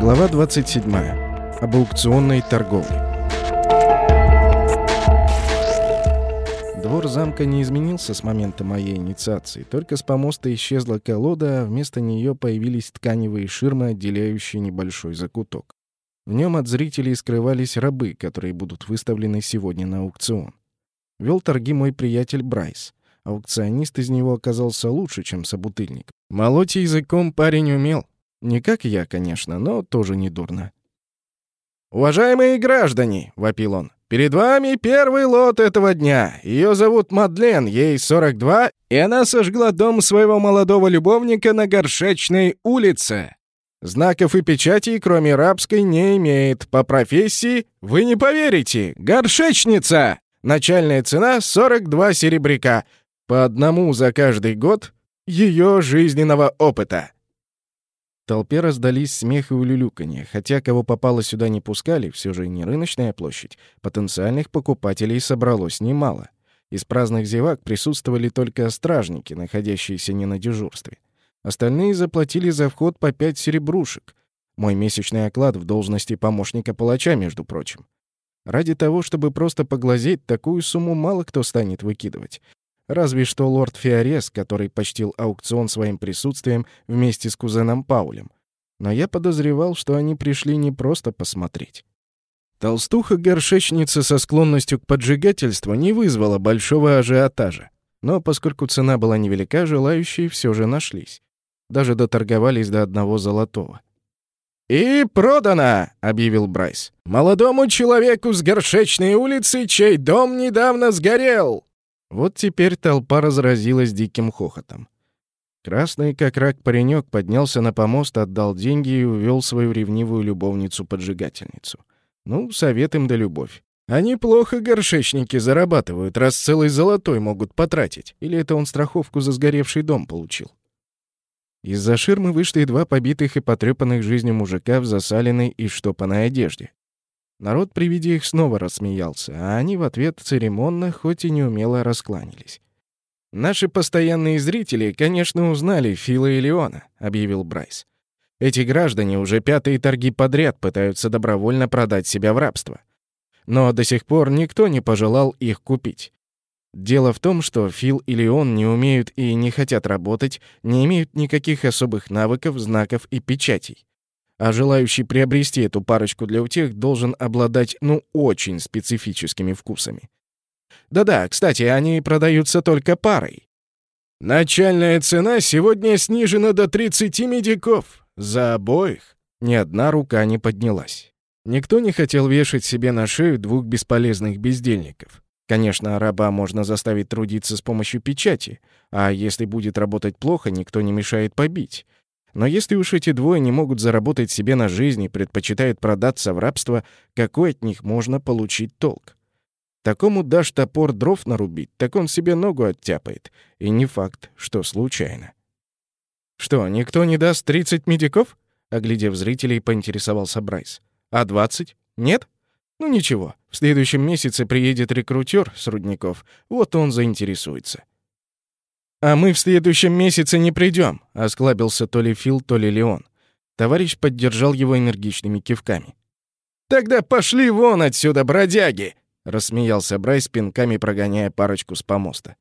Глава 27. Об аукционной торговле. Двор замка не изменился с момента моей инициации, только с помоста исчезла колода, а вместо нее появились тканевые ширмы, отделяющие небольшой закуток. В нем от зрителей скрывались рабы, которые будут выставлены сегодня на аукцион. Вел торги мой приятель Брайс. Аукционист из него оказался лучше, чем собутыльник. Молоть языком парень умел. Не как я, конечно, но тоже не дурно. «Уважаемые граждане!» — вопил он. «Перед вами первый лот этого дня. Ее зовут Мадлен, ей 42, и она сожгла дом своего молодого любовника на Горшечной улице. Знаков и печатей, кроме рабской, не имеет. По профессии, вы не поверите, горшечница! Начальная цена — 42 серебряка. По одному за каждый год ее жизненного опыта толпе раздались смех и улюлюканье. Хотя кого попало сюда не пускали, все же не рыночная площадь. Потенциальных покупателей собралось немало. Из праздных зевак присутствовали только стражники, находящиеся не на дежурстве. Остальные заплатили за вход по пять серебрушек. Мой месячный оклад в должности помощника палача, между прочим. Ради того, чтобы просто поглазеть, такую сумму мало кто станет выкидывать. Разве что лорд Фиорес, который почтил аукцион своим присутствием вместе с кузеном Паулем. Но я подозревал, что они пришли не просто посмотреть. Толстуха-горшечница со склонностью к поджигательству не вызвала большого ажиотажа. Но поскольку цена была невелика, желающие все же нашлись. Даже доторговались до одного золотого. «И продано!» — объявил Брайс. «Молодому человеку с горшечной улицы, чей дом недавно сгорел!» Вот теперь толпа разразилась диким хохотом. Красный, как рак паренек, поднялся на помост, отдал деньги и увел свою ревнивую любовницу-поджигательницу. Ну, совет им да любовь. Они плохо горшечники зарабатывают, раз целый золотой могут потратить. Или это он страховку за сгоревший дом получил? Из-за ширмы вышли два побитых и потрепанных жизнью мужика в засаленной и штопанной одежде. Народ при виде их снова рассмеялся, а они в ответ церемонно, хоть и неумело раскланялись. «Наши постоянные зрители, конечно, узнали Фила и Леона», — объявил Брайс. «Эти граждане уже пятые торги подряд пытаются добровольно продать себя в рабство. Но до сих пор никто не пожелал их купить. Дело в том, что Фил и Леон не умеют и не хотят работать, не имеют никаких особых навыков, знаков и печатей а желающий приобрести эту парочку для утех должен обладать, ну, очень специфическими вкусами. Да-да, кстати, они продаются только парой. Начальная цена сегодня снижена до 30 медиков. За обоих. Ни одна рука не поднялась. Никто не хотел вешать себе на шею двух бесполезных бездельников. Конечно, раба можно заставить трудиться с помощью печати, а если будет работать плохо, никто не мешает побить. Но если уж эти двое не могут заработать себе на жизнь и предпочитают продаться в рабство, какой от них можно получить толк? Такому дашь топор дров нарубить, так он себе ногу оттяпает. И не факт, что случайно. «Что, никто не даст 30 медиков?» Оглядев зрителей, поинтересовался Брайс. «А 20? Нет? Ну ничего, в следующем месяце приедет рекрутер с рудников, вот он заинтересуется. «А мы в следующем месяце не придем», — осклабился то ли Фил, то ли Леон. Товарищ поддержал его энергичными кивками. «Тогда пошли вон отсюда, бродяги!» — рассмеялся Брайс, пинками прогоняя парочку с помоста.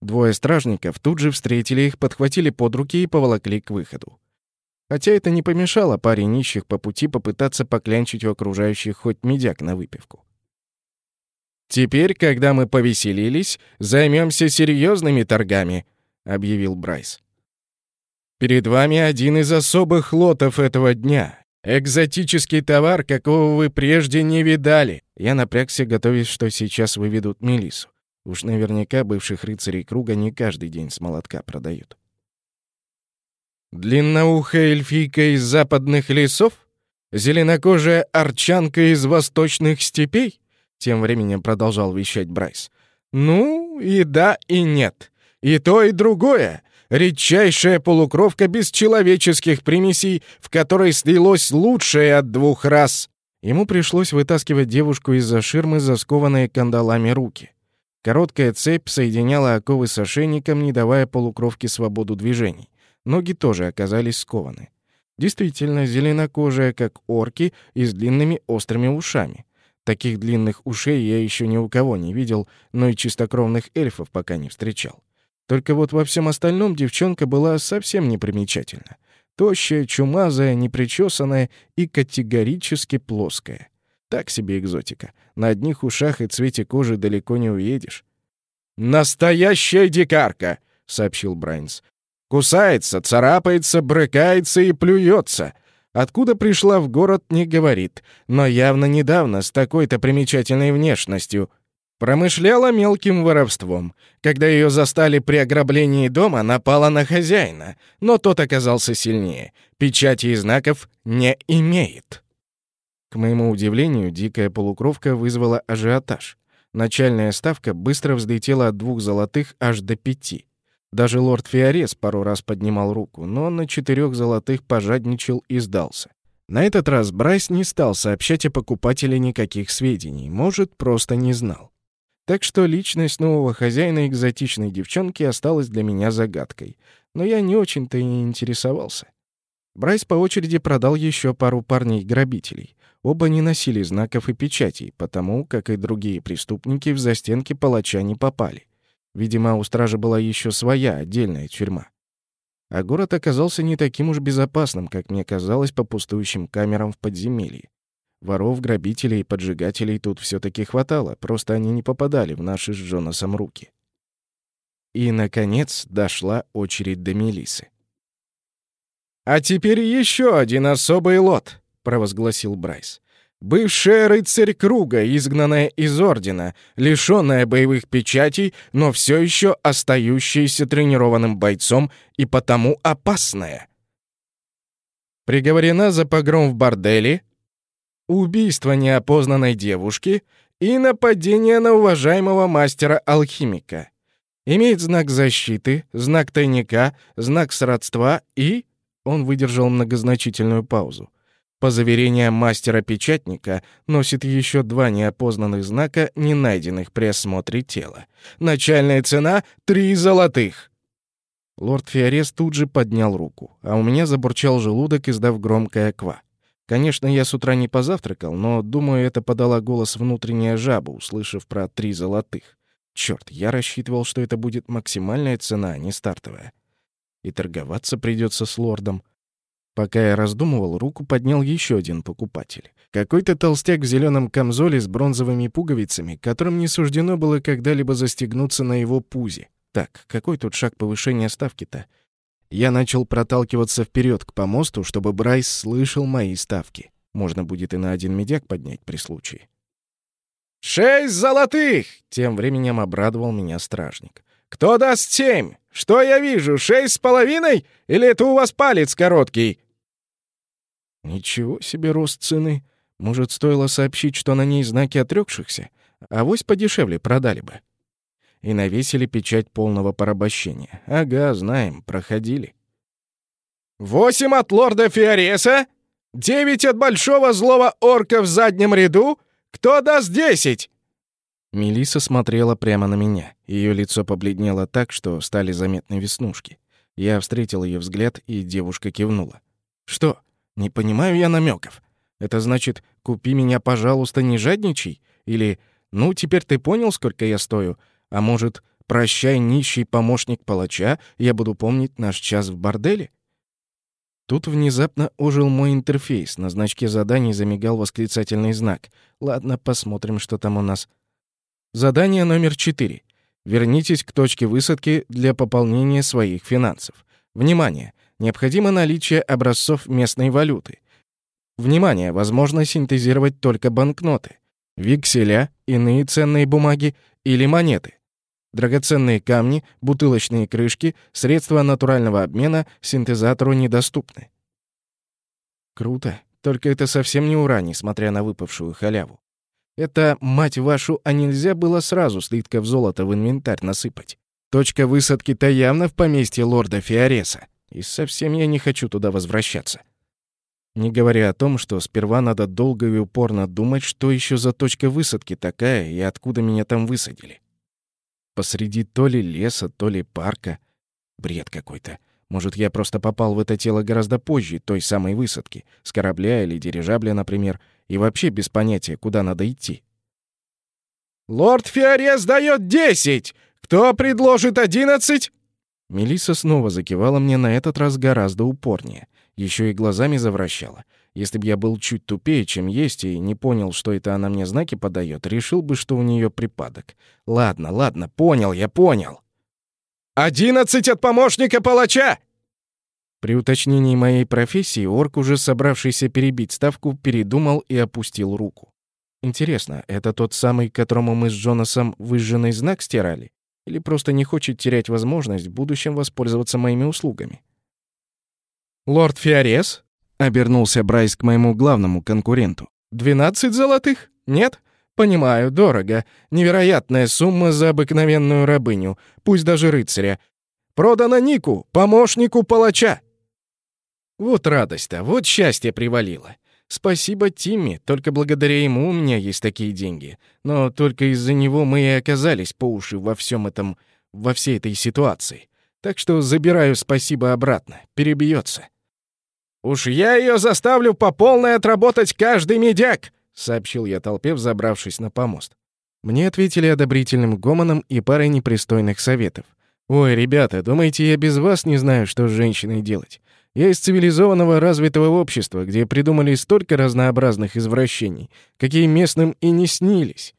Двое стражников тут же встретили их, подхватили под руки и поволокли к выходу. Хотя это не помешало паре нищих по пути попытаться поклянчить у окружающих хоть медяк на выпивку. «Теперь, когда мы повеселились, займемся серьезными торгами», объявил Брайс. Перед вами один из особых лотов этого дня. Экзотический товар, какого вы прежде не видали. Я напрягся, готовясь, что сейчас выведут Мелису. Уж наверняка бывших рыцарей круга не каждый день с молотка продают. Длинноухая эльфийка из западных лесов? Зеленокожая арчанка из восточных степей? Тем временем продолжал вещать Брайс. Ну, и да, и нет. И то, и другое. Редчайшая полукровка без человеческих примесей, в которой слилось лучшее от двух рас. Ему пришлось вытаскивать девушку из-за ширмы, заскованные кандалами руки. Короткая цепь соединяла оковы с ошейником, не давая полукровке свободу движений. Ноги тоже оказались скованы. Действительно, зеленокожая, как орки, и с длинными острыми ушами. Таких длинных ушей я еще ни у кого не видел, но и чистокровных эльфов пока не встречал. Только вот во всем остальном девчонка была совсем непримечательна. Тощая, чумазая, непричесанная и категорически плоская. Так себе экзотика. На одних ушах и цвете кожи далеко не уедешь. «Настоящая дикарка!» — сообщил Брайнс. «Кусается, царапается, брыкается и плюется. Откуда пришла в город, не говорит, но явно недавно с такой-то примечательной внешностью. Промышляла мелким воровством. Когда ее застали при ограблении дома, напала на хозяина, но тот оказался сильнее. Печати и знаков не имеет». К моему удивлению, дикая полукровка вызвала ажиотаж. Начальная ставка быстро взлетела от двух золотых аж до пяти. Даже лорд Фиорес пару раз поднимал руку, но на четырех золотых пожадничал и сдался. На этот раз Брайс не стал сообщать о покупателе никаких сведений, может, просто не знал. Так что личность нового хозяина экзотичной девчонки осталась для меня загадкой, но я не очень-то и интересовался. Брайс по очереди продал еще пару парней-грабителей. Оба не носили знаков и печатей, потому, как и другие преступники, в застенки палача не попали. Видимо, у стражи была еще своя, отдельная тюрьма. А город оказался не таким уж безопасным, как мне казалось по пустующим камерам в подземелье. Воров, грабителей и поджигателей тут все таки хватало, просто они не попадали в наши с Джонасом руки. И, наконец, дошла очередь до Мелисы. «А теперь еще один особый лот», провозгласил Брайс. Бывшая рыцарь круга, изгнанная из ордена, лишенная боевых печатей, но все еще остающаяся тренированным бойцом и потому опасная. Приговорена за погром в борделе, убийство неопознанной девушки и нападение на уважаемого мастера-алхимика. Имеет знак защиты, знак тайника, знак сродства и... Он выдержал многозначительную паузу. По заверениям мастера-печатника, носит еще два неопознанных знака, не найденных при осмотре тела. Начальная цена — три золотых. Лорд Фиорес тут же поднял руку, а у меня забурчал желудок, издав громкое «ква». Конечно, я с утра не позавтракал, но, думаю, это подала голос внутренняя жаба, услышав про три золотых. Черт, я рассчитывал, что это будет максимальная цена, а не стартовая. И торговаться придется с лордом. Пока я раздумывал, руку поднял еще один покупатель. Какой-то толстяк в зеленом камзоле с бронзовыми пуговицами, которым не суждено было когда-либо застегнуться на его пузе. Так, какой тут шаг повышения ставки-то? Я начал проталкиваться вперед к помосту, чтобы Брайс слышал мои ставки. Можно будет и на один медяк поднять при случае. «Шесть золотых!» — тем временем обрадовал меня стражник. «Кто даст семь? Что я вижу, шесть с половиной? Или это у вас палец короткий?» Ничего себе рост цены. Может, стоило сообщить, что на ней знаки отрекшихся? Авось подешевле продали бы. И навесили печать полного порабощения. Ага, знаем, проходили. «Восемь от лорда Фиореса? Девять от большого злого орка в заднем ряду? Кто даст десять?» Мелиса смотрела прямо на меня. Ее лицо побледнело так, что стали заметны веснушки. Я встретил ее взгляд, и девушка кивнула. «Что?» Не понимаю я намеков. Это значит, купи меня, пожалуйста, не жадничай? Или, ну, теперь ты понял, сколько я стою? А может, прощай, нищий помощник палача, я буду помнить наш час в борделе? Тут внезапно ожил мой интерфейс. На значке заданий замигал восклицательный знак. Ладно, посмотрим, что там у нас. Задание номер 4. Вернитесь к точке высадки для пополнения своих финансов. Внимание! необходимо наличие образцов местной валюты. Внимание, возможно синтезировать только банкноты, векселя, иные ценные бумаги или монеты. Драгоценные камни, бутылочные крышки, средства натурального обмена синтезатору недоступны. Круто. Только это совсем не ура, несмотря на выпавшую халяву. Это, мать вашу, а нельзя было сразу слитков золота в инвентарь насыпать. Точка высадки-то явно в поместье лорда Фиореса. И совсем я не хочу туда возвращаться. Не говоря о том, что сперва надо долго и упорно думать, что еще за точка высадки такая и откуда меня там высадили. Посреди то ли леса, то ли парка. Бред какой-то. Может, я просто попал в это тело гораздо позже той самой высадки, с корабля или дирижабля, например, и вообще без понятия, куда надо идти. «Лорд Фиорес дает десять! Кто предложит одиннадцать?» Мелисса снова закивала мне на этот раз гораздо упорнее. Еще и глазами завращала. Если бы я был чуть тупее, чем есть, и не понял, что это она мне знаки подает, решил бы, что у нее припадок. Ладно, ладно, понял, я понял. «Одиннадцать от помощника палача!» При уточнении моей профессии орк, уже собравшийся перебить ставку, передумал и опустил руку. Интересно, это тот самый, которому мы с Джонасом выжженный знак стирали? Или просто не хочет терять возможность в будущем воспользоваться моими услугами? «Лорд Фиорес?» — обернулся Брайс к моему главному конкуренту. «Двенадцать золотых? Нет? Понимаю, дорого. Невероятная сумма за обыкновенную рабыню, пусть даже рыцаря. Продана Нику, помощнику палача. Вот радость-то, вот счастье привалило. Спасибо Тимми, только благодаря ему у меня есть такие деньги. Но только из-за него мы и оказались по уши во всем этом, во всей этой ситуации. Так что забираю спасибо обратно, перебьется. «Уж я ее заставлю по полной отработать каждый медяк!» — сообщил я толпе, взобравшись на помост. Мне ответили одобрительным гомоном и парой непристойных советов. «Ой, ребята, думаете, я без вас не знаю, что с женщиной делать? Я из цивилизованного развитого общества, где придумали столько разнообразных извращений, какие местным и не снились».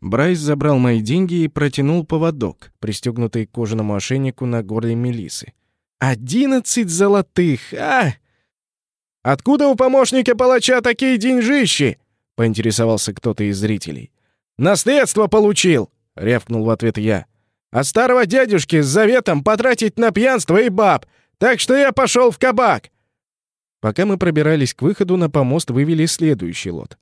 Брайс забрал мои деньги и протянул поводок, пристегнутый к кожаному ошейнику на горле Мелисы. «Одиннадцать золотых, а!» «Откуда у помощника палача такие деньжищи?» — поинтересовался кто-то из зрителей. «Наследство получил!» — рявкнул в ответ я. «От старого дядюшки с заветом потратить на пьянство и баб, так что я пошел в кабак!» Пока мы пробирались к выходу, на помост вывели следующий лот.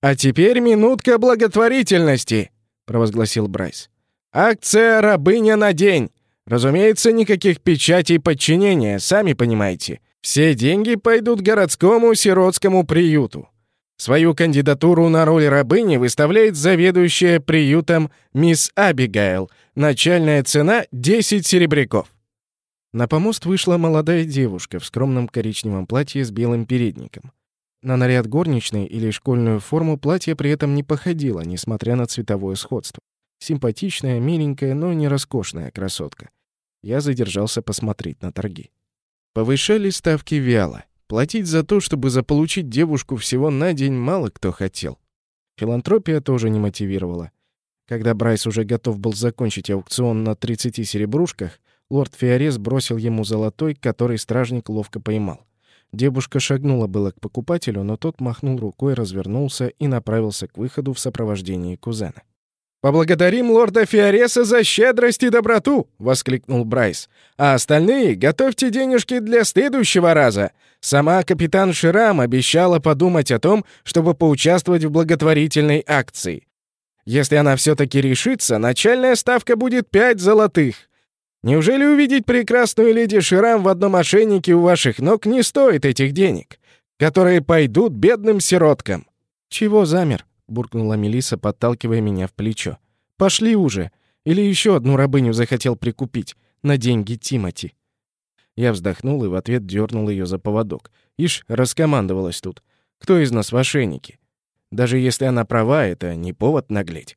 «А теперь минутка благотворительности!» — провозгласил Брайс. «Акция «Рабыня на день». Разумеется, никаких печатей подчинения, сами понимаете. Все деньги пойдут городскому сиротскому приюту. Свою кандидатуру на роль рабыни выставляет заведующая приютом мисс Абигайл. Начальная цена — 10 серебряков. На помост вышла молодая девушка в скромном коричневом платье с белым передником. На наряд горничной или школьную форму платье при этом не походило, несмотря на цветовое сходство. Симпатичная, миленькая, но не роскошная красотка. Я задержался посмотреть на торги. Повышали ставки вяло. Платить за то, чтобы заполучить девушку всего на день, мало кто хотел. Филантропия тоже не мотивировала. Когда Брайс уже готов был закончить аукцион на 30 серебрушках, лорд Фиорес бросил ему золотой, который стражник ловко поймал. Девушка шагнула было к покупателю, но тот махнул рукой, развернулся и направился к выходу в сопровождении кузена. «Поблагодарим лорда Фиореса за щедрость и доброту!» — воскликнул Брайс. «А остальные готовьте денежки для следующего раза. Сама капитан Ширам обещала подумать о том, чтобы поучаствовать в благотворительной акции. Если она все-таки решится, начальная ставка будет пять золотых. Неужели увидеть прекрасную леди Ширам в одном ошейнике у ваших ног не стоит этих денег, которые пойдут бедным сироткам?» «Чего замер?» Буркнула Мелиса, подталкивая меня в плечо. Пошли уже. Или еще одну рабыню захотел прикупить на деньги Тимати. Я вздохнул и в ответ дернул ее за поводок. Ишь, раскомандовалась тут. Кто из нас в ошейнике? Даже если она права, это не повод наглеть.